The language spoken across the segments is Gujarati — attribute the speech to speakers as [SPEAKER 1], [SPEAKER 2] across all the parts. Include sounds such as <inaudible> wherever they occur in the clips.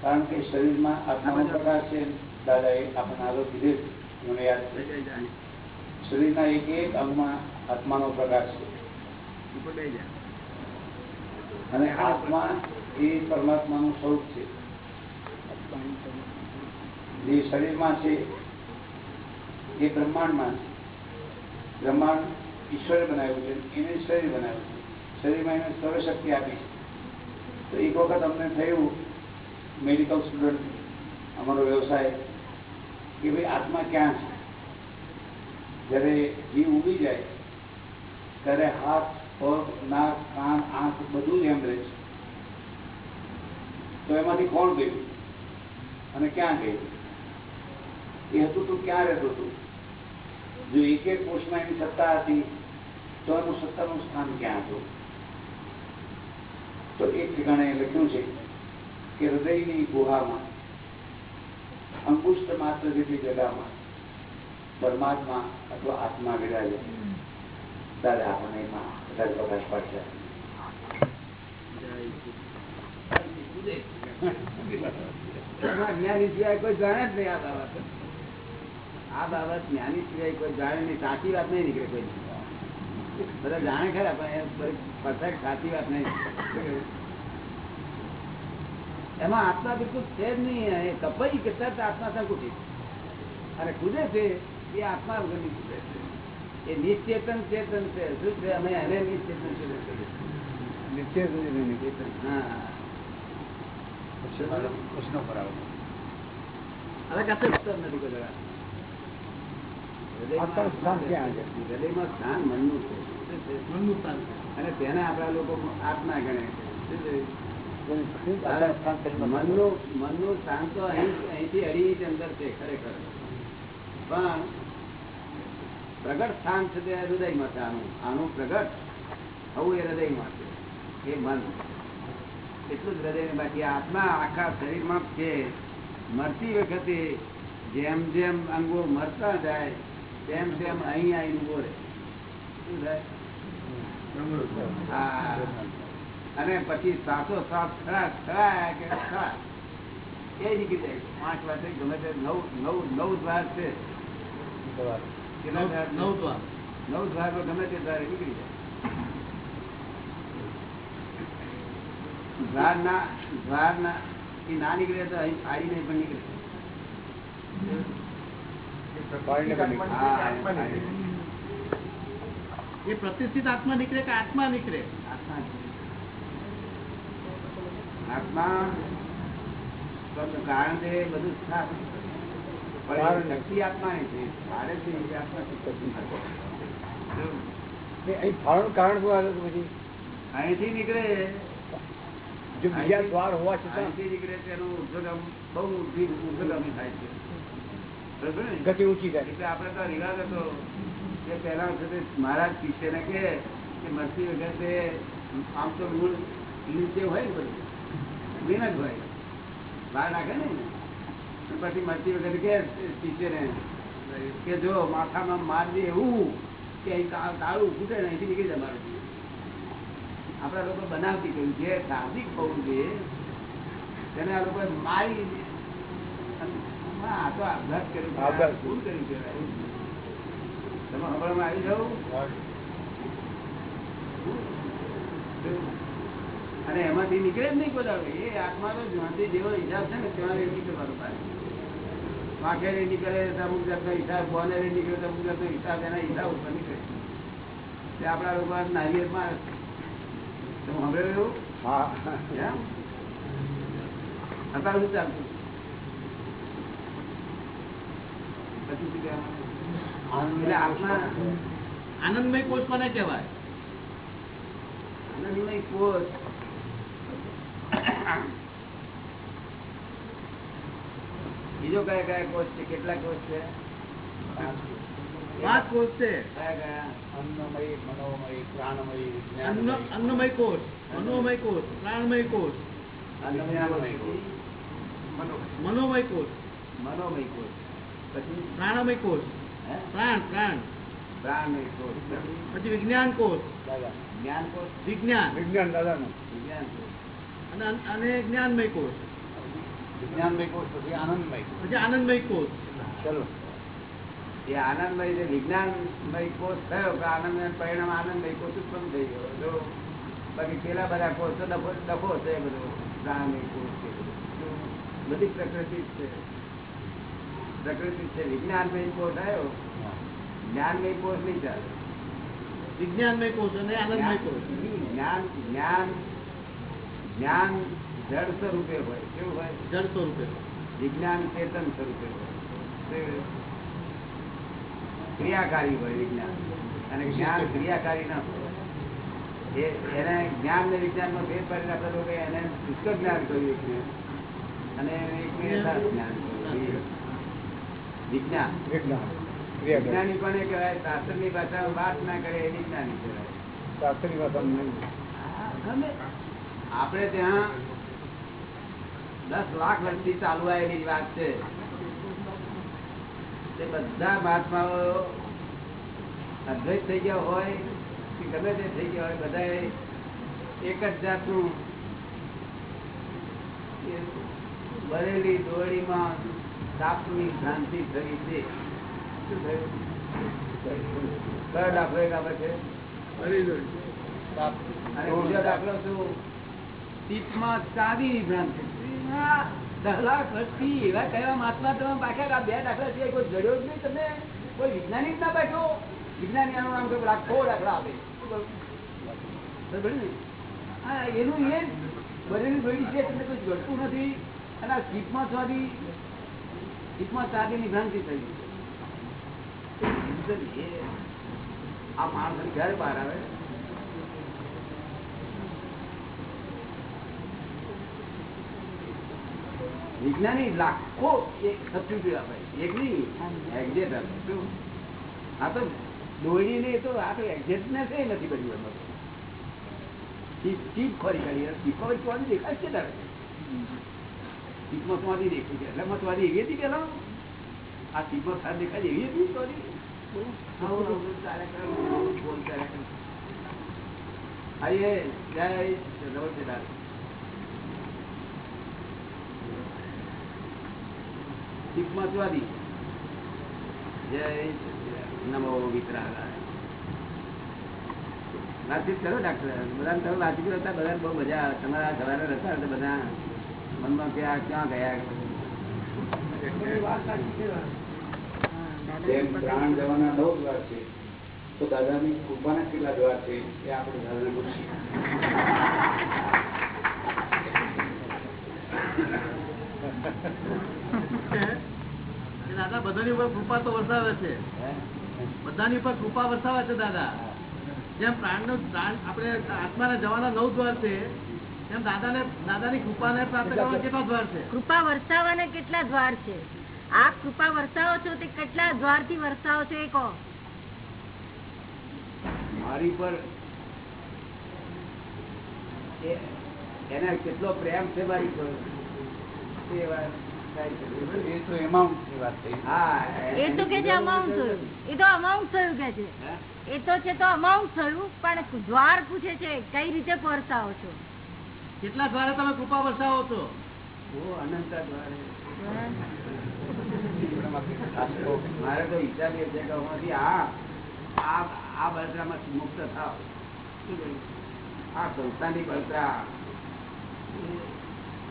[SPEAKER 1] કારણ કે શરીરમાં આત્માનો પ્રકાશ છે. દાદા એ આપણને આરોપ કીધે મને યાદ શરીરના એક એક અંગમાં આત્માનો પ્રકાશ છે. અને આત્મા એ પરમાત્માનું સ્વરૂપ છે. જે શરીરમાં છે એ બ્રહ્માંડમાં છે. બ્રહ્માંડ ઈશ્વરે બનાવ્યું છે એને શરીર બનાવ્યું છે. શરીરમાં એને સર્વશક્તિ આપી છે. તો એક વખત અમને થયું મેડિકલ સ્ટુડન્ટ અમારો વ્યવસાય, કે ભાઈ આત્મા ક્યાં છે? જ્યારે જીવ ઉડી જાય, ત્યારે હાથ, પગ, નાક, કાન, આંખ બધું જ એમ રહે છે. તો એમાંથી કોણ ગયું? અને ક્યાં ગયું? એ હતું તો ક્યાં રહેતું હતું? જો એક એક કોષમાં એની સત્તા હતી, તો એનું સત્તાનું સ્થાન ક્યાં હતું? તો એક ઠેકાણે લખ્યું છે કે હૃદયની ગુહામાં અંકુષ્ટ માત્ર જેટલી જગામાં પરમાત્મા અથવા આત્મા વિરાજે. દાદા, આપણને એમાં વધારે પ્રકાશ પાડશે.
[SPEAKER 2] જ્ઞાની સિવાય કોઈ જાણે જ નહીં આ બાબત. આ બાબત જ્ઞાની સિવાય કોઈ જાણે નહીં. સાચી વાત નહીં નીકળે કોઈ. બધા જાણે ખરા પણ પરફેક્ટ સાચી વાત નહીં. એમાં આત્મા બિલકુલ છે જ નહીં એ કપાઈ કેટલા આત્મા સંકુચિત અને કૂદે છે એ આત્મા વગરની કૂદે છે. એ નિશ્ચેતન ચેતન છે. શું છે? અમે એને નિશ્ચેતન ચેતન નિશ્ચેતન ચેતન હા.
[SPEAKER 1] પ્રશ્ન પર આવો.
[SPEAKER 2] હવે કશે ઉત્તર નથી કોઈ જગા.
[SPEAKER 3] આત્માનું સ્થાન ક્યાં છે?
[SPEAKER 2] હૃદયમાં સ્થાન મનનું છે. શું છે? અને તેને આપણા લોકો આત્મા ગણે છે? મનનું મનનું સ્થાન તો અહીં અહીંથી અઢી ઇંચ અંદર છે ખરેખર. પણ પ્રગટ સ્થાન છે તે હૃદયમાં છે આનું આનું પ્રગટ થવું એ હૃદયમાં છે. એ મન. એટલું જ હૃદય બાકી આત્મા આખા શરીરમાં છે. મરતી વખતે જેમ જેમ અંગો મરતા જાય તેમ તેમ અહીં આવીને ઊભો રહે શું થાય? હા. અને પછી સાસો સાત ખરા ખરા કે ખરા? એ નીકળી જાય પાંચ વાગે ગમે તે નવ નવ નવ દ્વાર છે. કેટલા દ્વાર છે?
[SPEAKER 4] નવ દ્વાર.
[SPEAKER 2] નવ દ્વાર પર ગમે તે દ્વારે નીકળી જાય. દ્વાર ના દ્વાર ના એ ના નીકળે તો અહીં ફાડીને પણ નીકળે. હા,
[SPEAKER 4] એ પ્રતિષ્ઠિત આત્મા નીકળે કે આત્મા નીકળે?
[SPEAKER 2] આત્મા કારણ છે બધું. પણ છે. છે એ આત્મા
[SPEAKER 3] અહીં ફાળવાનું કારણ શું આવે છે પછી?
[SPEAKER 2] અહીંથી નીકળે.
[SPEAKER 3] જો બીજા દ્વાર હોવા છતાં.
[SPEAKER 2] નીકળે તેનું ઉર્ધ્વગામ બહુ ઉર્ધ્વગામી થાય છે?
[SPEAKER 3] ગતિ ઊંચી થાય
[SPEAKER 2] એટલે આપણે તો રિવાજ હતો કે પહેલા વખતે મહારાજ શિષ્યને કે મસ્તી વખતે આમ તો મૂળ નીચે હોય ને બધું. લીન જ હોય. બહાર નાખે ને પછી મરતી વખતે કે શિષ્યને કે જો માથામાં માર દે એવું કે અહીં તાળું ફૂટે ને અહીંથી નીકળી જાય મારું આપણા લોકો બનાવતી કહ્યું જે ધાર્મિક હોવું જોઈએ તેને આ લોકોએ મારી અને એમાંથી નીકળે જ નહીં બધા. એ આત્મા તો જ્યાંથી જેવો હિસાબ છે ને ત્યાં એ નીકળવાનો પાછો વાંખેરે નીકળે તો અમુક જાતનો હિસાબ બોનેરે નીકળે તો અમુક જાતનો હિસાબ એના હિસાબ ઉપર નીકળે. તે આપણા લોકો નારિયેળમાં તમે સાંભળેલું એવું?
[SPEAKER 3] હા?
[SPEAKER 2] અત્યારે શું ચાલતું પછી શું કહેવાનું? એટલે આત્મા
[SPEAKER 4] આનંદમય કોષ કોને કહેવાય?
[SPEAKER 2] આનંદમય કોષ. બીજો કયા કયા કોષ છે? કેટલા કોષ છે?
[SPEAKER 4] પાંચ કોષ છે.
[SPEAKER 2] કયા કયા?
[SPEAKER 3] અન્નમય મનોમય પ્રાણમય
[SPEAKER 4] અન્ન
[SPEAKER 3] વિજ્ઞાનમય
[SPEAKER 4] અન્નમય કોષ. મનોમય કોષ પ્રાણમય કોષ.
[SPEAKER 2] અન્નમય કોષ.
[SPEAKER 4] મનોમય કોષ.
[SPEAKER 2] મનોમય કોષ. પછી?
[SPEAKER 4] પ્રાણમય કોષ.
[SPEAKER 2] હે?
[SPEAKER 4] પ્રાણ પ્રાણ.
[SPEAKER 2] પ્રાણમય કોષ. પછી
[SPEAKER 4] વિજ્ઞાન કોષ.
[SPEAKER 3] દાદા
[SPEAKER 2] જ્ઞાન કોષ?
[SPEAKER 4] વિજ્ઞાન.
[SPEAKER 3] વિજ્ઞાન દાદાનું.
[SPEAKER 2] વિજ્ઞાન કોષ.
[SPEAKER 4] અને અને જ્ઞાનમય કોષ.
[SPEAKER 3] વિજ્ઞાનમય કોષ પછી આનંદમય
[SPEAKER 4] પછી આનંદમય કોષ.
[SPEAKER 3] ચલો.
[SPEAKER 2] એ આનંદમય છે વિજ્ઞાનમય કોષ થયો કે આનંદમય પરિણામ આનંદમય કોષ ઉત્પન્ન થઈ ગયો. જો બાકી પેલા બધા કોષ તો ડખો ડખો છે બધો. પ્રાણમય કોષ છે બધી પ્રકૃતિ જ છે. પ્રકૃતિ છે વિજ્ઞાનમય કોષ આવ્યો. જ્ઞાનમય કોષ નહીં ચાલે.
[SPEAKER 4] વિજ્ઞાનમય કોષ અને આનંદમય કોષ
[SPEAKER 2] જ્ઞાન જ્ઞાન જ્ઞાન જળ સ્વરૂપે હોય. કેવું હોય?
[SPEAKER 4] જળ સ્વરૂપે
[SPEAKER 2] વિજ્ઞાન ચેતન સ્વરૂપે હોય. ક્રિયાકારી હોય વિજ્ઞાન. અને જ્ઞાન ક્રિયાકારી ના હોય. એ એને જ્ઞાન ને વિજ્ઞાનમાં ભેદ પાડીને આપણે એને શુષ્ક જ્ઞાન કહ્યું અને જ્ઞાન. વિજ્ઞાન.
[SPEAKER 3] વિજ્ઞાન.
[SPEAKER 2] વિજ્ઞાની પણ એ કહેવાય શાસ્ત્રની ભાષામાં વાત ના કરે એ વિજ્ઞાની કહેવાય.
[SPEAKER 3] શાસ્ત્રી ભાષામાં
[SPEAKER 2] આપણે ત્યાં દસ લાખ વર્ષથી ચાલુ આવેલી વાત છે. તે બધા મહાત્માઓ અદ્વૈત થઈ ગયા હોય કે ગમે તે થઈ ગયા હોય બધા એક જ જાતનું બરેલી દોરડીમાં સાપની ભ્રાંતિ થઈ કોઈ વિજ્ઞાનિક ના બેઠો વિજ્ઞાની આનું નામ કોઈ લાખો દાખલા હા, એનું એ બનેલી બેડી છે, તમને કોઈ જડતું નથી. અને આ ટીપમાં ચાંદી ટીપમાં ચાંદીની ભ્રાંતિ થઈ ગઈ આ માણસ ક્યારે બહાર આવે? વિજ્ઞાની લાખો સબસ્ટિટ્યુટ આપે એક નહીં એક્ઝેટ આપે આ તો દોડી ને તો આ તો ને કઈ નથી કર્યું એમાં. ચીપ ચીપ ખોરી કાઢી ચીપમાં ચોરી દેખાય છે તારે. ચોરી દેખાય છે. એટલે ચોરી એવી હતી પેલા આ ચીપમાં સાર દેખાય એવી હતી સોરી જય નમો વિતરાગાય વાતચીત કરો ડાક્ટર. બધા તમે વાતચીત કરતા બધા બહુ મજા તમારા સવારે હતા તો બધા મનમાં કે આ ક્યાં ગયા
[SPEAKER 1] જેમ પ્રાણ જવાના નવ દ્વાર છે. તો દાદાની કૃપાના કેટલા દ્વાર છે એ આપણે દાદાને પૂછીએ.
[SPEAKER 4] દાદા બધાની ઉપર કૃપા તો વરસાવે છે. બધાની ઉપર કૃપા વરસાવે છે દાદા. જેમ પ્રાણનો પ્રાણ આપણે આત્માના જવાના નવ દ્વાર છે તેમ દાદાને દાદાની કૃપાને પ્રાપ્ત કરવાના કેટલા દ્વાર છે?
[SPEAKER 5] કૃપા વરસાવાના કેટલા દ્વાર છે? આપ કૃપા વરસાવો છો તે કેટલા દ્વારથી વરસાવો છો એ કહો.
[SPEAKER 2] મારી પર એને કેટલો પ્રેમ છે મારી પર. તે વાત થાય છે.
[SPEAKER 1] એ તો એમાઉન્ટની વાત થઈ.
[SPEAKER 2] હા
[SPEAKER 5] એ તો કે છે અમાઉન્ટ થયું. એ તો અમાઉન્ટ થયું કે છે.
[SPEAKER 2] હે?
[SPEAKER 5] છે તો અમાઉન્ટ થયું પણ દ્વાર પૂછે છે કઈ રીતે પરસાવો છો?
[SPEAKER 4] કેટલા દ્વારે તમે કૃપા વરસાવો છો?
[SPEAKER 2] મારે તો ઈચ્છા બી છે કે હવેથી આ આ બળતરામાંથી મુક્ત થાવ. આ સંસ્થાની બળતરા.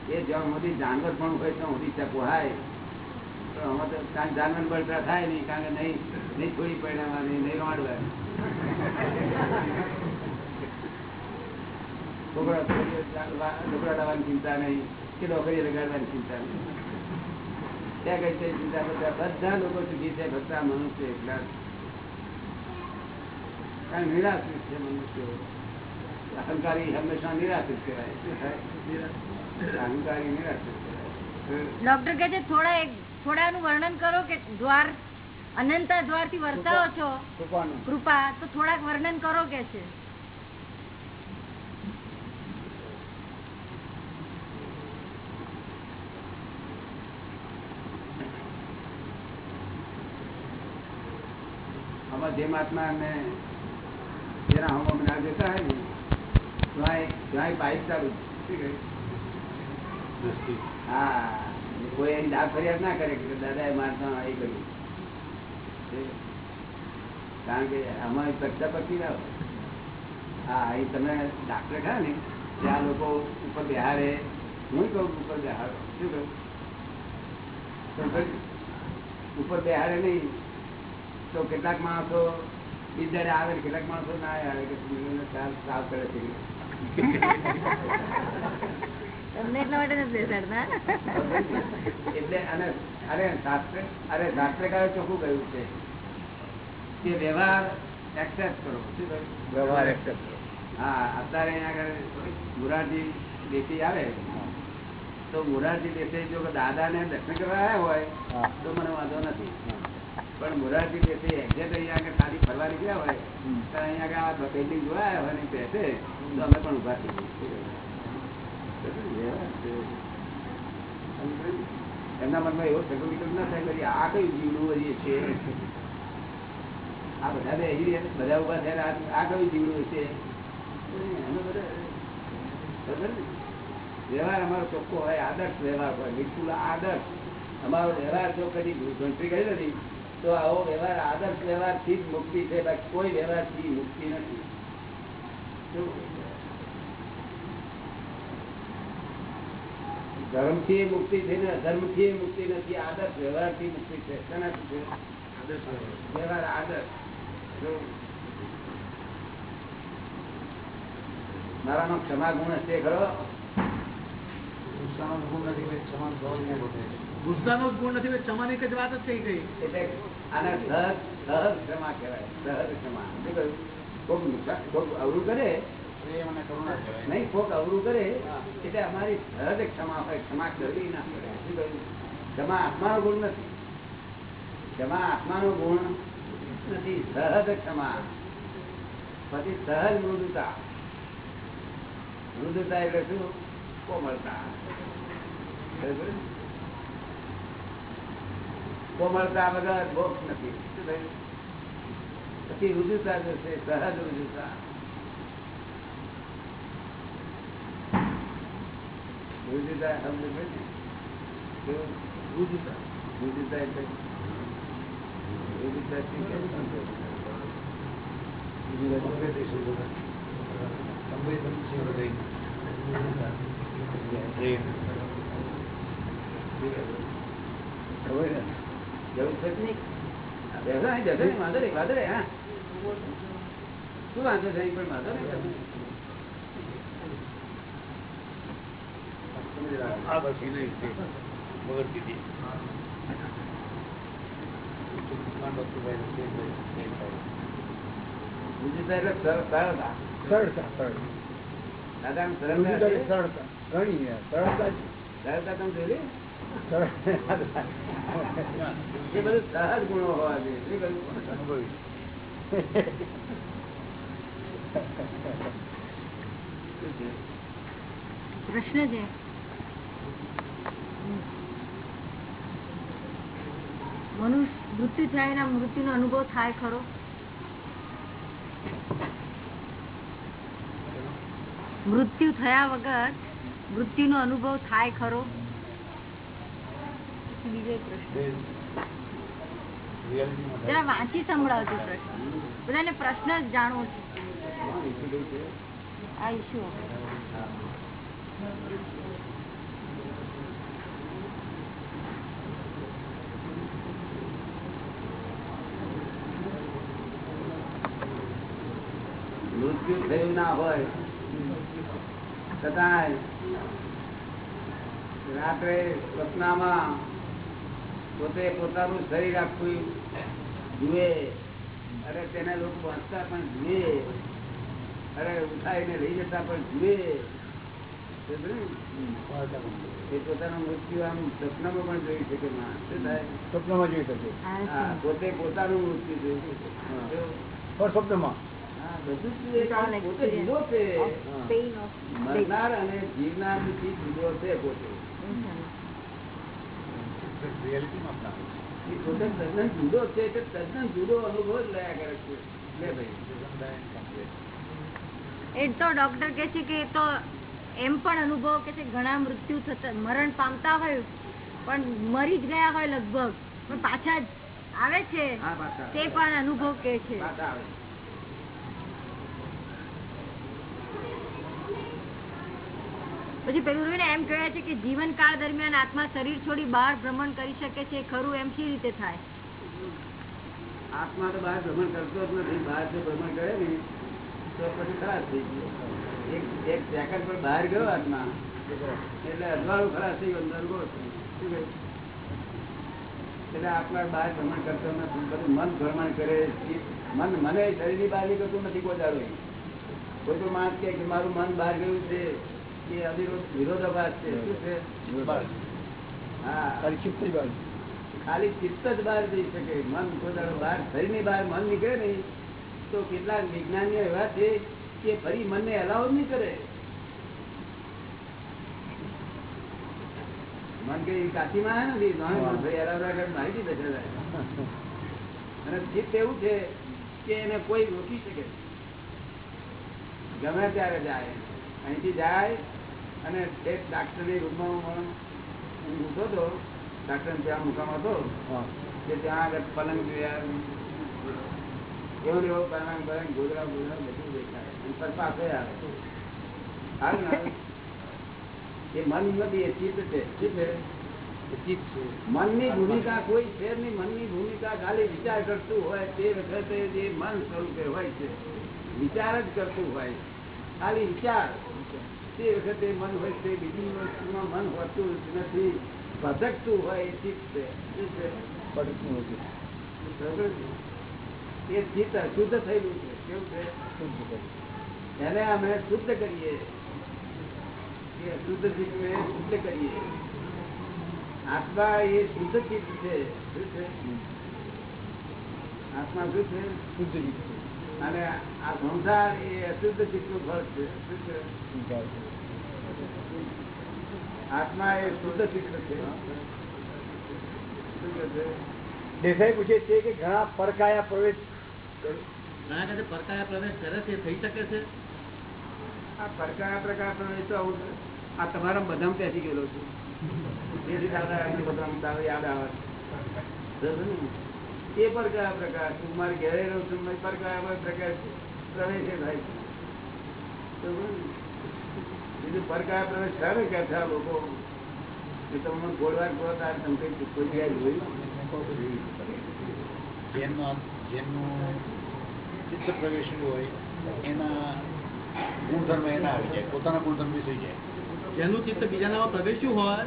[SPEAKER 2] એ- જ્યાં સુધી જાનવર પણ હોય ત્યાં સુધી પોહાય. તો અમે તો કાંઈ જાનવર બળતરા થાય નહીં, કારણ કે નહીં નહીં થોડી પરિણામવાની નહીં રોડવાની છોકરા છોકરીઓ લાવવાની ચિંતા નહીં કે નોકરી લગાડવાની ચિંતા નહીં. ત્યાં કઈ કઈ ચિંતા કરતા બધા લોકો સુખી છે બધા મનુષ્ય એકલા કારણ નિરાશ્રિત છે મનુષ્યો. અહંકારી હંમેશા નિરાશ્રિત કહેવાય. શું થાય? અહંકારી નિરાશ્રિત
[SPEAKER 5] ડોક્ટર કે છે થોડા એક થોડાનું વર્ણન કરો કે દ્વાર અનંત દ્વારથી વર્તાવો છો. કૃપા તો થોડાક વર્ણન કરો કે છે.
[SPEAKER 2] જે ને જેના હોમ ના જતા હોય ને ત્યાં પાઇપ ચાલુ હા કોઈ એની દાદ ફરિયાદ ના કરે કે દાદા એ મારતા એ કર્યું. કારણ કે અમારી પક્ષા પક્ષી ના હા અહીં તમે ડાક્ટર ખા ને ત્યાં લોકો ઉપર બિહારે હું કહું ઉપર બિહારો શું કહું? ઉપર બિહારે નહીં. તો કેટલાક માણસો બીજા આવે કેટલાક માણસો ના આવે કે સાફ કરે છે.
[SPEAKER 5] તમને એટલા માટે નથી બેસાડતા?
[SPEAKER 2] એટલે અને અરે શાસ્ત્ર અરે શાસ્ત્રકારે ચોખ્ખું કહ્યું છે કે વ્યવહાર એક્સેપ્ટ કરો. શું
[SPEAKER 3] વ્યવહાર કરો.
[SPEAKER 2] હા અત્યારે અહીંયા આગળ મુરારજી દેશી આવે તો મુરારજી દેસાઈ જો દાદાને દર્શન કરવા આવ્યા હોય તો મને વાંધો નથી. પણ મોરારજી દેસાઈ એક્ઝેક્ટ અહીંયા આગળ ખાલી ફરવા નીકળ્યા હોય તો અહીંયા આગળ આ બિલ્ડિંગ આવ્યા હોય ને બેસે તો અમે પણ ઊભા થઈ એમના મનમાં એવો સગો વિકલ્પ ના થાય કરી આ કયું જીવડું હજી છે? આ બધા બે હજી બધા ઊભા થયા આ કયું જીવડું છે? એનો બધા? વ્યવહાર અમારો ચોખ્ખો હોય આદર્શ વ્યવહાર હોય બિલકુલ આદર્શ. અમારો વ્યવહાર જો કદી ગણતરી કરી નથી. તો આવો વ્યવહાર આદર્શ વ્યવહારથી જ મુક્તિ છે બાકી કોઈ વ્યવહારથી મુક્તિ નથી. ધર્મથી મુક્તિ છે ને અધર્મથી મુક્તિ નથી આદર્શ વ્યવહારથી મુક્તિ છે. શેનાથી છે? વ્યવહાર. આદર્શ. મારામાં ક્ષમા ગુણ હશે ખરો?
[SPEAKER 4] ગુસ્સાનો ગુણ નથી ક્ષમાની જ વાત જ થઈ ગઈ.
[SPEAKER 2] એટલે આને સહજ સહજ ક્ષમા કહેવાય સહજ ક્ષમા. શું કહ્યું? કોક નુકસાન કોક અવરું કરે નહીં કોક અવરું કરે એટલે અમારી સહજ ક્ષમા હોય ક્ષમા કરવી ના પડે. શું કહ્યું? ક્ષમા આત્માનો ગુણ નથી. ક્ષમા આત્માનો ગુણ નથી. સહજ ક્ષમા. પછી સહજ મૃદુતા. મૃદુતા એટલે શું? કોમળતા. બરાબર? કોમળતા વગર મોક્ષ નથી શું થયું? પછી રુજુતા જશે સહજ રુજુતા રુજુતા સમજ પડે ને? શું?
[SPEAKER 4] રુજુતા
[SPEAKER 2] રુજુતા એટલે રુજુતા શું કે?
[SPEAKER 3] ખબર ને?
[SPEAKER 2] જવું છે કે નહીં? વાંધો નહીં, વાંધો નહીં, હા. શું વાંધો છે પણ વાંધો નહીં. સરળતા
[SPEAKER 3] સરળતા
[SPEAKER 2] સરળતા તમે જોઈ.
[SPEAKER 5] પ્રશ્ન છે. મનુષ્ય મૃત્યુ થયા એના મૃત્યુનો અનુભવ થાય ખરો? મૃત્યુ થયા વગર મૃત્યુનો અનુભવ થાય ખરો? બીજો પ્રશ્ન. જરા વાંચી સંભળાવજો પ્રશ્ન. બધાને પ્રશ્ન જ જાણવો છે? આ
[SPEAKER 2] મૃત્યુ થયું ના હોય છતાં રાત્રે સપનામાં પોતે પોતાનું શરીર આખું જુએ. અરે તેને લોકો વાંચતા પણ જુએ. અરે ઉઠાવીને લઈ જતા પણ જુએ. એ પોતાનું મૃત્યુ આમ સપનામાં પણ જોઈ શકે
[SPEAKER 3] જોઈ શકે.
[SPEAKER 2] પોતે પોતાનું મૃત્યુ જોઈ શકે. પોતે જુદો છે. મરનાર અને જીવનારથી જુદો છે પોતે. એ પોતે તદ્દન જુદો છે એટલે તદ્દન જુદો અનુભવ જ લયા કરે છે. લે ભાઈ.
[SPEAKER 5] એ તો ડોક્ટર કે છે કે એ તો એમ પણ અનુભવ કે છે ઘણા મૃત્યુ થતા મરણ પામતા હોય પણ મરી જ ગયા હોય લગભગ. પણ પાછા જ આવે છે તે પણ અનુભવ કે છે.
[SPEAKER 2] પાછા આવે
[SPEAKER 5] પછી પેલું રહ્યું એમ કહે છે કે જીવનકાળ દરમિયાન આત્મા શરીર છોડી બહાર ભ્રમણ કરી શકે છે, ખરું એમ શી રીતે થાય?
[SPEAKER 2] આત્મા તો બહાર ભ્રમણ કરતો જ નથી, બહાર જો ભ્રમણ કરે ને, તો પછી ખરાબ થઈ ગયો. એક સેકન્ડ પર બહાર ગયો આત્મા, એટલે અજવાળું ખરાબ થઈ ગયું, અંદર એટલે આત્મા બહાર ભ્રમણ કરતો નથી, બધું મન ભ્રમણ કરે મન મને શરીરની બહાર નીકળતું નથી, કોઈ દાડો. કોઈ તો માણસ કે મારું મન બહાર ગયું છે. એ અવિરોધ વિરોધાભાસ છે શું છે? હા. ખાલી ચિત્ત જ બહાર જઈ શકે. મન કોઈ બહાર શરીરની બહાર મન નીકળે નહીં. તો કેટલાક વિજ્ઞાનીઓ એવા છે કે ફરી મનને એલાવ જ નહીં કરે. મન કઈ કાચીમાં નથી ભાઈ એલાવ રાખે તો મારી દીધે છે અને ચિત્ત એવું છે કે એને કોઈ રોકી શકે. ગમે ત્યારે જાય. અહીંથી જાય અને એક ડાક્ટરની રૂમમાં હું ઊભો હતો ડાક્ટર ત્યાં મુકામ હતો કે ત્યાં આગળ પલંગ જોયા એવો એવો પલંગ પલંગ ગોદરા ગોદરા બધું દેખાય. અને પર પાસે આવે. ને એ મન નથી એ ચિત્ત છે. શું છે? મનની ભૂમિકા કોઈ જ નહીં. મનની ભૂમિકા ખાલી વિચાર કરતું હોય તે વખતે જે મન સ્વરૂપે હોય છે. વિચાર જ કરતું હોય. ખાલી વિચાર. તે વખતે મન હોય તે બીજી વસ્તુમાં મન હોતું જ નથી. ભટકતું હોય એ ચિત્ત છે. શું છે?
[SPEAKER 3] પડતું હતું
[SPEAKER 2] એ ચિત્ત અશુદ્ધ થયેલું છે. કેવું છે?
[SPEAKER 3] શુદ્ધ થયું.
[SPEAKER 2] એને અમે શુદ્ધ કરીએ. એ અશુદ્ધ ચિત્તને શુદ્ધ કરીએ. આત્મા એ શુદ્ધ ચિત્ત છે. શું છે? આત્મા શું છે?
[SPEAKER 3] શુદ્ધ જીત છે.
[SPEAKER 2] અને આ સંસાર એ અશુદ્ધ ચિત્તનું ફળ છે. આત્મા એ શુદ્ધ ચિત્ત છે. શું કહે છે?
[SPEAKER 3] દેસાઈ પૂછે છે કે ઘણા પરકાયા પ્રવેશ
[SPEAKER 4] ઘણા પરકાયા પ્રવેશ કરે છે થઈ શકે છે?
[SPEAKER 2] આ પ્રકાર પ્રકાર પ્રવેશ તો આવું છે. આ તમારા બધામાં બેસી ગયેલો છું. <laughs> યાદ આવે. છે. પર કયા એ પ્રકાર પ્રકાર હું મારે ઘેરે રહું છું મારી પ્રકાર પ્રકાર પ્રવેશ થાય છે. બીજું પર કયા પ્રવેશ કરે ને છે આ લોકો એ તમને મને ગોળવાર ગોળતા તમે કઈ જગ્યાએ જોયું
[SPEAKER 6] જેમનો જેમનું ચિત્ત પ્રવેશ હોય એના ગુણધર્મ એના આવી જાય. પોતાના ગુણધર્મ વિસરી જાય.
[SPEAKER 4] જેનું ચિત્ત બીજાનામાં પ્રવેશ્યું હોય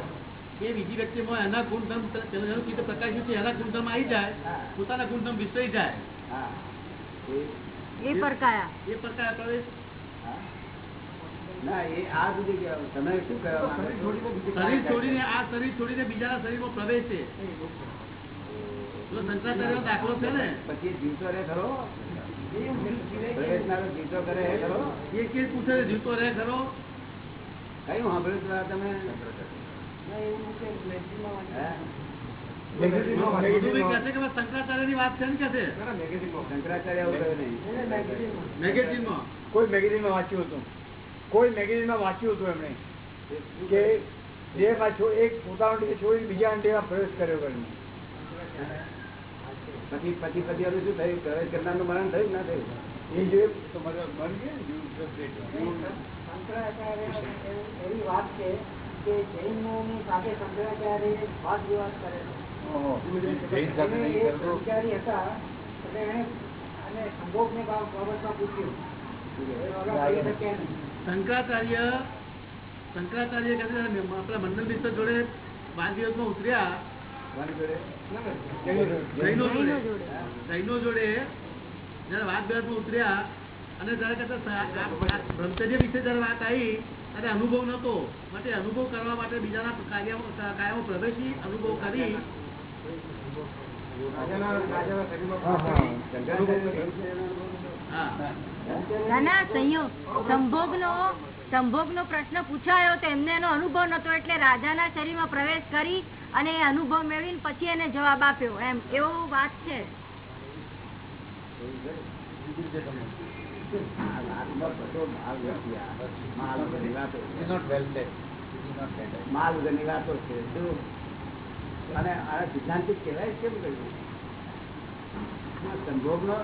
[SPEAKER 4] એ બીજી વ્યક્તિમાં એના ગુણધર્મ પેલું જેનું ચિત્ત પ્રકાશ્યું છે એના ગુણધર્મ આવી જાય પોતાના ગુણધર્મ વિસરાઈ જાય.
[SPEAKER 2] હા એ
[SPEAKER 5] એ પરકાયા
[SPEAKER 4] એ પ્રકાર પ્રવેશ
[SPEAKER 2] ના એ આ સુધી કહેવાનું તમે શું કહેવા માંગો છો?
[SPEAKER 4] શરીર છોડીને આ શરીર છોડીને બીજાના શરીરમાં પ્રવેશે જો શંકરાચાર્યનો દાખલો છે ને.
[SPEAKER 2] પછી એ જીવતો રહે ખરો? પ્રવેશનારો જીવતો કરે એ ખરો?
[SPEAKER 4] એ કે પૂછે છે, જીવતો રહે ખરો?
[SPEAKER 2] કયું સાંભળ્યું હતું આ તમે?
[SPEAKER 3] કોઈ મેગેઝિનમાં વાંચ્યું હતું? કોઈ મેગેઝિનમાં વાંચ્યું હતું એમણે? કે દેહમાં છો એક પોતાનો દેહ છોડીને બીજા દેહમાં પ્રવેશ કર્યો કરીને
[SPEAKER 2] પછી પછી પછી હવે શું થયું? પ્રવેશ કરનારનું મરણ થયું ના થયું?
[SPEAKER 3] એ જે તમારે મરી ગયા did.
[SPEAKER 7] એવી વાત છે કે જૈનોની સાથે શંકરાચાર્ય વાદ વિવાદ હતા એટલે એને અને બાબતમાં પૂછ્યું.
[SPEAKER 4] શંકરાચાર્ય શંકરાચાર્ય કહે આપણા મંડળ મિત્ર જોડે બાર દિવસમાં ઉતર્યા. જૈનો
[SPEAKER 5] જૈનો
[SPEAKER 4] જોડે.
[SPEAKER 5] જોડે.
[SPEAKER 4] જૈનો જોડે જયારે વાત દિવસમાં ઉતર્યા અને જયારે કહેતા બ્રહ્મચર્ય વિશે જયારે વાત આવી ત્યારે અનુભવ નતો. માટે અનુભવ કરવા માટે બીજાના કાર્યમાં કાયમો પ્રવેશી, અનુભવ કરી.
[SPEAKER 2] અનુભવ?
[SPEAKER 5] ના ના સંભોગનો સંભોગનો પ્રશ્ન પૂછાયો તો એમને એનો અનુભવ નતો, એટલે રાજાના શરીરમાં પ્રવેશ કરી અને અનુભવ મેળવીને પછી એને જવાબ આપ્યો. એમ, એવો વાત છે.
[SPEAKER 2] બધો આ સંભોગનો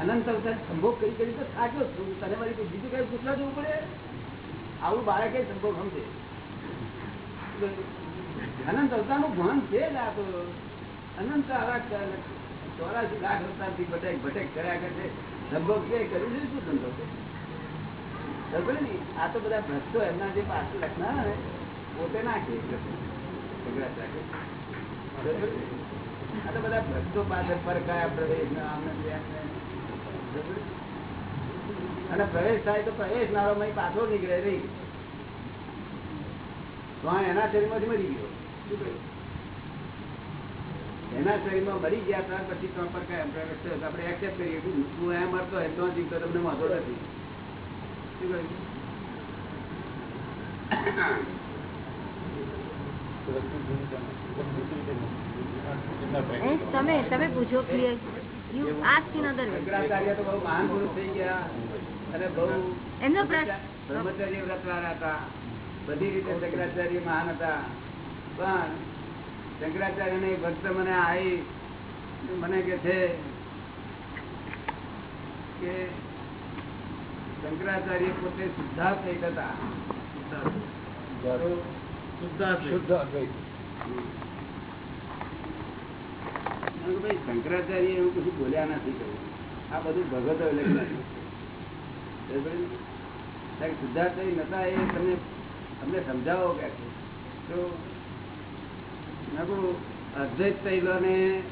[SPEAKER 2] અનંત સંભોગ કરી કરી તો સાચો છું. તને મારી બીજું કઈ પૂછવા જવું પડે આવું બાળકે સંભોગ સમજે અનંત અવતારનું ભાન છે આ તો અનંત આવા ચોરાસી લાખ અવતારથી ભટેક ભટેક કર્યા કરે પાછળ લખનારા ને પ્રવેશ? અને પ્રવેશ થાય તો પ્રવેશ નારો પાછો નીકળે નહીં. તો એના શરીરમાંથી મરી ગયો. શું કહ્યું? એના શરીરમાં મરી ગયા ત્યાર પછી પ્રોપર પ્રવેશ આપણે એક્સેપ્ટ કરીએ કે હું એમ મરતો હોય તો જીવતો તમને વાંધો નથી. શું કહ્યું?
[SPEAKER 5] તમે તમે પૂછો clear you ask in other way
[SPEAKER 2] Shankaracharya તો બહુ મહાન પુરુષ થઈ ગયા. અને બહુ
[SPEAKER 5] એમનો પ્રશ્ન
[SPEAKER 2] બ્રહ્મચર્ય વ્રતવાળા હતા. બધી રીતે શંકરાચાર્ય મહાન હતા. પણ શંકરાચાર્ય ને ભક્ત મને આવી મને કે છે કે શંકરાચાર્ય પોતે શુદ્ધાર્થ થઈ હતા. શંકરાચાર્ય એવું કશું બોલ્યા નથી કહ્યું. આ બધું ભગત લખ્યું સિદ્ધાર્થ નતા એ તમે તમને સમજાવો કે તો અદ્વૈત પહેલો ને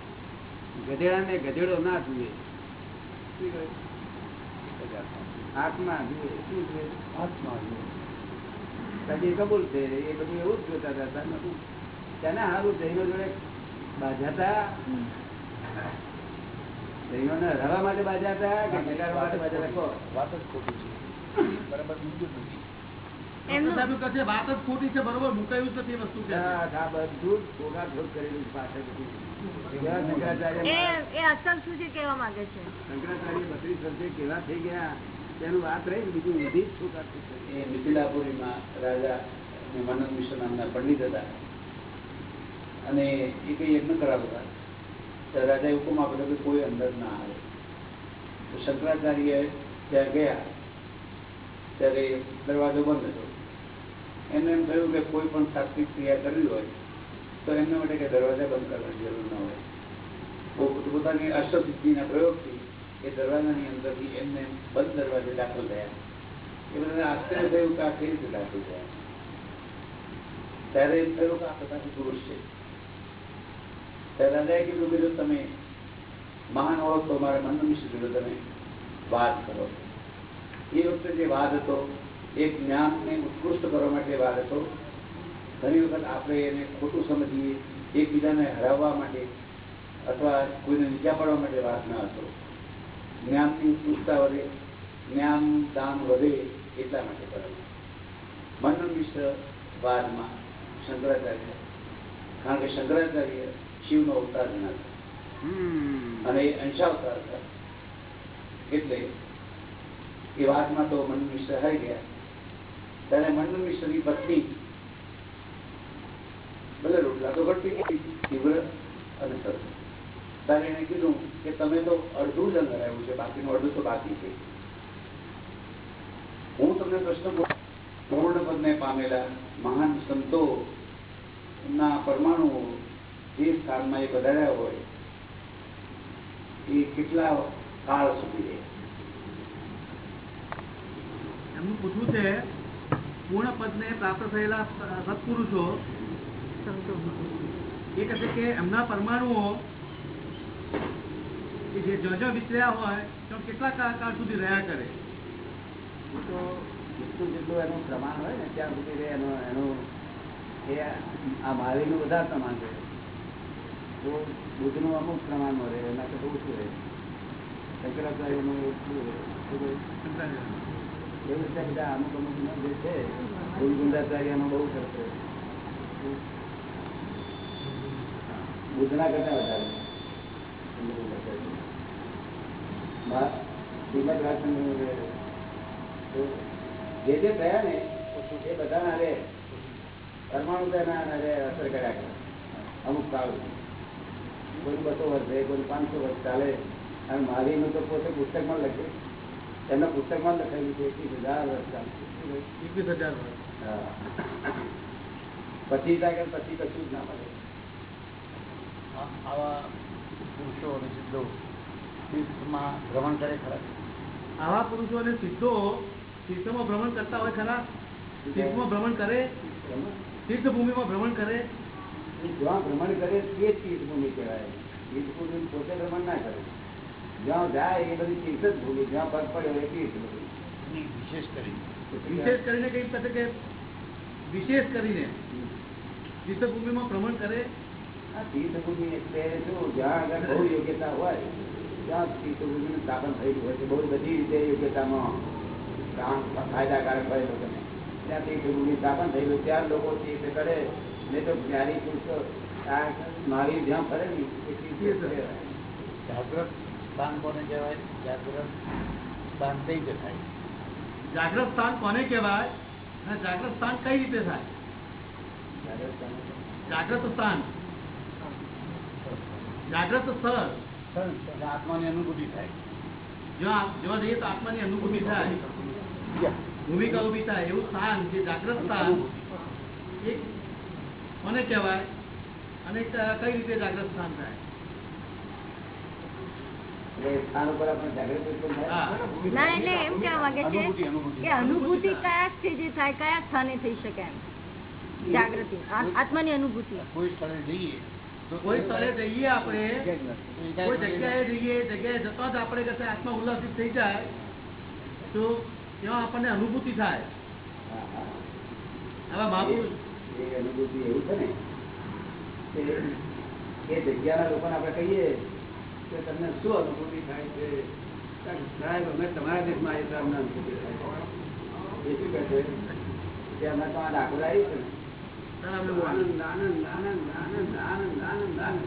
[SPEAKER 2] ગધેડા ને ગધેડો ના જુએ. આત્મા જુએ. શું જુએ
[SPEAKER 6] આત્મા
[SPEAKER 2] બાકી કબૂલ છે એ બધું એવું જ જોતા હતા તેને સારું જૈનો જોડે બાજાતા જૈનોને હરાવવા માટે બાજાતા કે જગાડવા માટે બાજાતા કહો.
[SPEAKER 6] વાત જ ખોટી છે. બરાબર બીજું નથી
[SPEAKER 5] એમનું
[SPEAKER 4] સાહેબ કહે છે વાત જ ખોટી છે બરોબર? મુકાયું જ નથી વસ્તુ કે છે.
[SPEAKER 2] આ આ બધું જ ભોગાભોગ કરેલું છે શંકરાચાર્ય
[SPEAKER 5] એ એ અસલ શું છે કહેવા માંગે છે?
[SPEAKER 2] શંકરાચાર્ય બત્રીસ વર્ષે કેવા થઈ ગયા તેનું વાત રહી બીજું ઊંધી જ
[SPEAKER 1] એ મિથિલાપુરીમાં રાજા મનન મિશ્ર નામના પંડિત હતા. અને એ કઈ યજ્ઞ કરાવતા હતા. રાજાએ હુકમ આપેલો કે કોઈ અંદર ના આવે. તો શંકરાચાર્ય ત્યાં ગયા. ત્યારે દરવાજો બંધ હતો. એમને એમ થયું કે કોઈ પણ સાત્વિક ક્રિયા કરવી હોય, તો એમના માટે કે દરવાજા બંધ કરવાની જરૂર ન હોય. પો- પોતાની અષ્ટસિદ્ધિના પ્રયોગથી એ દરવાજાની અંદરથી એમને બંધ દરવાજે દાખલ થયા. એ બધાને આશ્ચર્ય થયું કે આ કઈ રીતે દાખલ થયા. ત્યારે એમ થયું કે આ કદાચ પુરુષ છે. ત્યારે રાજાએ કીધું કે જો તમે મહાન ઓળખ તો મારા મનનો મિશ્ર જોડે તમે વાદ કરો. એ વખતે જે વાદ હતો એ જ્ઞાનને ઉત્કૃષ્ટ કરવા માટે બાળકો હતો. ઘણી વખત આપણે એને ખોટું સમજીએ એકબીજાને હરાવવા માટે અથવા કોઈને નીચા પાડવા માટે વાત ન હતો. જ્ઞાનની ઉત્કૃષ્ટતા વધે જ્ઞાન દાન વધે એટલા માટે કરવું મનન મિશ્ર વાદમાં શંકરાચાર્ય કારણ કે શંકરાચાર્ય શિવનો અવતાર
[SPEAKER 2] હમ.
[SPEAKER 1] અને એ અંશાવતાર હતા. એટલે એ વાતમાં તો મન મિશ્ર હારી ગયા. ત્યારે મનન મિશ્રની પત્ની ભલે રોટલા તો ઘટતી તીવ્ર અને સરસ તારે એને કીધું કે તમે તો અડધું જ અંદર આવ્યું છે, બાકીનું અડધું તો બાકી છે. હું તમને પ્રશ્ન. પૂર્ણ પદને પામેલા મહાન સંતો ના પરમાણુઓ જે સ્થાનમાં એ વધાર્યા હોય, એ કેટલા કાળ સુધી રહે?
[SPEAKER 4] એમનું પૂછવું છે પૂર્ણ પદને પ્રાપ્ત થયેલા સત્પુરુષો એ કહે કે એમના પરમાણુઓ કે જે જજ વિચર્યા હોય તો કેટલા કાળ સુધી રહ્યા કરે?
[SPEAKER 2] તો જેટલું જેટલું એનું પ્રમાણ હોય ને ત્યાં સુધી એનો એનું એ આ માવીનું વધારે પ્રમાણ રહે. તો બુદ્ધનું અમુક પ્રમાણમાં રહે એના કરતાં ઓછું રહે. શંકરાચાર્યનું એટલું રહે. રીતે બધા અમુક અમુક જે છે ગુરુગુંડાચાર્યનો બહુ સરસ રહે બુદ્ધના કરતા વધારે જે જે થયા ને એ બધાના રે પરમાણુ રે અસર કર્યા કરે અમુક કાળ કોઈ બસો વર્ષે, કોઈ પાંચસો વર્ષ ચાલે. અને મહાવીરનું તો પોતે પુસ્તકમાં લખ્યું. એમના પુસ્તકમાં લખેલું છે એકવીસ હજાર વર્ષ
[SPEAKER 4] એકવીસ હજાર વર્ષ.
[SPEAKER 2] પછી આગળ પછી કશું જ ના મળે.
[SPEAKER 6] આવા પુરુષો અને સિદ્ધો તીર્થમાં ભ્રમણ કરે ખરા?
[SPEAKER 4] આવા પુરુષો અને સિદ્ધો તીર્થમાં ભ્રમણ કરતા હોય ખરા? તીર્થમાં ભ્રમણ કરે? તીર્થભૂમિમાં ભ્રમણ કરે?
[SPEAKER 2] જ્યાં ભ્રમણ કરે તે જ તીર્થભૂમિ કહેવાય. તીર્થભૂમિ પોતે ભ્રમણ ના કરે. જ્યાં જાય એ બધી તીર્થ જ ભૂમિ જ્યાં પગ પડ્યો એ તીર્થભૂમિ
[SPEAKER 6] વિશેષ કરીને.
[SPEAKER 4] વિશેષ કરીને કઈ કહે કે વિશેષ કરીને તીર્થભૂમિમાં ભ્રમણ કરે?
[SPEAKER 2] આ તીર્થભૂમિ એટલે શું? જ્યાં આગળ બહુ યોગ્યતા હોય ત્યાં તીર્થભૂમિનું સ્થાપન થયેલું હોય છે. બહુ બધી રીતે યોગ્યતામાં કામ ફાયદાકારક હોય લોકોને. ત્યાં તીર્થભૂમિ સ્થાપન થયેલું ત્યાં લોકો તીર્થ કરે. નહીં તો જ્ઞાની પુરુષો આ મહાવીર જ્યાં ફરે ને એ તીર્થ જ
[SPEAKER 6] જાગ્રત સ્થાન કોને કહેવાય જાગ્રત સ્થાન કઈ રીતે થાય?
[SPEAKER 4] જાગ્રત સ્થાન કોને કહેવાય અને જાગ્રત સ્થાન કઈ રીતે થાય? જાગ્રત સ્થાન જાગ્રત સ્થળ.
[SPEAKER 6] આત્માની અનુભૂતિ થાય.
[SPEAKER 4] જોવા જઈએ તો આત્માની અનુભૂતિ થાય. ભૂમિકા ઊભી થાય એવું સ્થાન જે જાગ્રત સ્થાન. એ કોને કહેવાય? અને કઈ રીતે જાગ્રત સ્થાન થાય
[SPEAKER 2] એટલે એ સ્થાન ઉપર આપણે જાગૃત ઉત્પન્ન થાય
[SPEAKER 4] હા
[SPEAKER 5] ના? એટલે એમ કહેવા માંગે છે
[SPEAKER 6] અનુભૂતિ અનુભૂતિ.
[SPEAKER 5] કે અનુભૂતિ કયા સ્ટેજે થાય કયા સ્થાને થઈ શકે એમ? જાગૃતિ આત્માની અનુભૂતિ.
[SPEAKER 6] કોઈ સ્થળે જઈએ
[SPEAKER 4] કોઈ સ્થળે જઈએ આપણે કોઈ જગ્યાએ જઈએ. જગ્યાએ જતા જ આપણે કશે આત્મા ઉલ્લાસિત થઈ જાય તો ત્યાં આપણને અનુભૂતિ થાય.
[SPEAKER 2] હા, હા.
[SPEAKER 4] આવા મહાપુરુષ
[SPEAKER 2] અનુભૂતિ એવું છે ને એ જગ્યાના લોકોને આપણે કહીએ કે તમને શું અનુભૂતિ થાય છે? સાહેબ અમે તમારા દેશમાં આવીએ અમને અનુભૂતિ થાય એ શું કહે છે? કે અમે તમારા આ આવી છે ને.
[SPEAKER 4] ત્યારે અમે એવું આનંદ
[SPEAKER 2] આનંદ આનંદ આનંદ આનંદ આનંદ આનંદ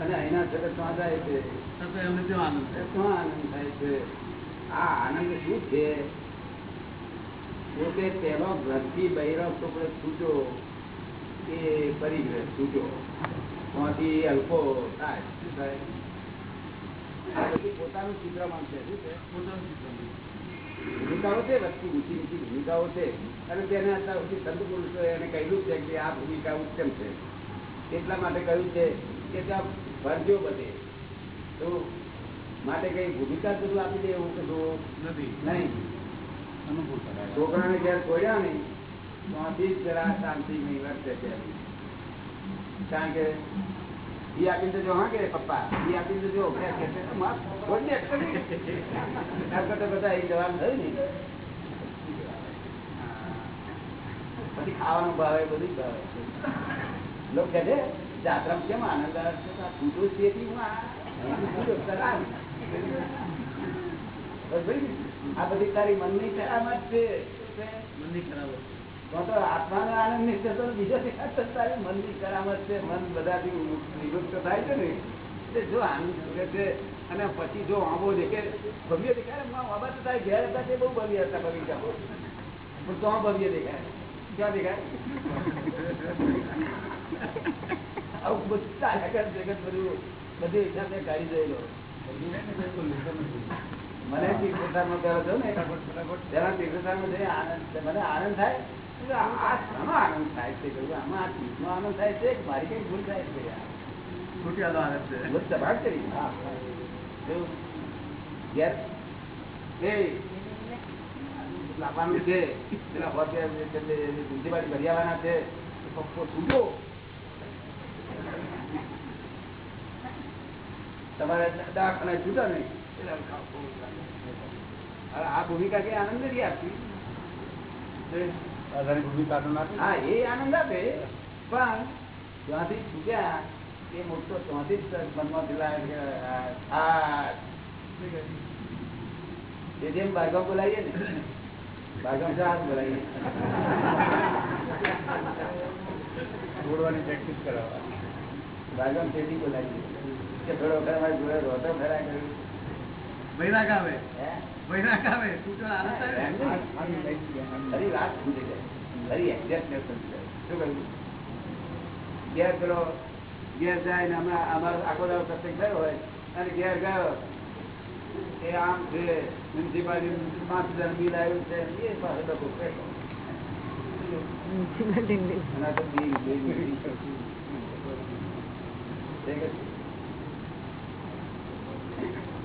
[SPEAKER 2] અને અહીંના જગતમાં જાય છે.
[SPEAKER 4] થતો એમને ત્યાં આનંદ થાય?
[SPEAKER 2] શું આનંદ થાય છે? આ આનંદ શું છે? પોતે તેનો ગ્રંથિ બૈરવ ટુકડો છૂટો એ પરિગ્રહ છૂટો. ત્યાંથી અલ્પો થાય શું થાય? પોતાનું ચિત્રમાન છે શું છે?
[SPEAKER 4] પોતાનું ચિંતન.
[SPEAKER 2] ભૂમિકાઓ છે વસ્તુ ઊંચી ઊંચી ભૂમિકાઓ છે. અને તેને અત્યાર સુધી સંત પુરુષો એને કહ્યું છે કે આ ભૂમિકા ઉત્તમ છે. એટલા માટે કહ્યું છે કે ત્યાં ફરજો બધે. તો માટે કઈ ભૂમિકા બધું આપી દે એવું કશું
[SPEAKER 4] નથી.
[SPEAKER 2] નહીં. છોકરાને જયારે છોડ્યા ને ત્યાંથી જરા શાંતિ નહીં વર્તે છે. કારણ કે ઈ આપીને જો, હા કે પપ્પા, એ આપી દેજો કરતા એ જવાબ થયું ને પછી ખાવાનું ભાવે બધું જ ભાવે લોકો કહે છે જાત્રા કેમ આનંદ આવે છે? આ જ જ બધી તારી મનની ખરાબ છે. છે?
[SPEAKER 4] મનની ખરાબ
[SPEAKER 2] આત્માનો આનંદ છે. નિવૃત્ત થાય છે છે કરે હતો ને. તેના તીર્થસ્થાનમાં જઈને આનંદ મને આનંદ થાય. આનંદ થાય છે આમાં આનંદ થાય છે મારી કઈ ભૂલ થાય છે?
[SPEAKER 4] ખોટી
[SPEAKER 2] કરી. હા લાવવાનું છે પેલા હોતે પ્રિન્સિપાલ ભરિયાવાના છે પપ્પો છૂટો તમારે દવાખાને છૂટો નહીં. આ ભૂમિકા કઈ આનંદ નથી આપતી. હા એ આનંદ આપે. પણ ત્યાંથી છૂટ્યા એ મોટો ત્યાંથી જ મનમાં પેલા જેમ બારગામ બોલાવીએ ને. બારગામ હાથ બોલાવીએ.
[SPEAKER 6] છોડવાની પ્રેક્ટિસ કરાવવા.
[SPEAKER 2] બારગામ તેથી બોલાવીએ. કે થોડો વખત અમારી જોડે રોતો ફેરા કર્યું.
[SPEAKER 4] આવે.
[SPEAKER 2] હે?
[SPEAKER 4] વૈરાગ આવે તૂટો આનંદ આવે
[SPEAKER 2] ખરી વાત સમજી જાય ખરી exactness સમજી જાય. શું કહ્યું? ઘેર પેલો ઘેર જાય ને હમણાં અમારો આખો દાડો સત્સંગ થયો હોય અને ઘેર ગયો એ આમ છે મ્યુનિસિપાલિટી પાંચ હજાર બિલ આવ્યું છે એ પાસે ડબ્બો ફેંકો. અને આ <laughs>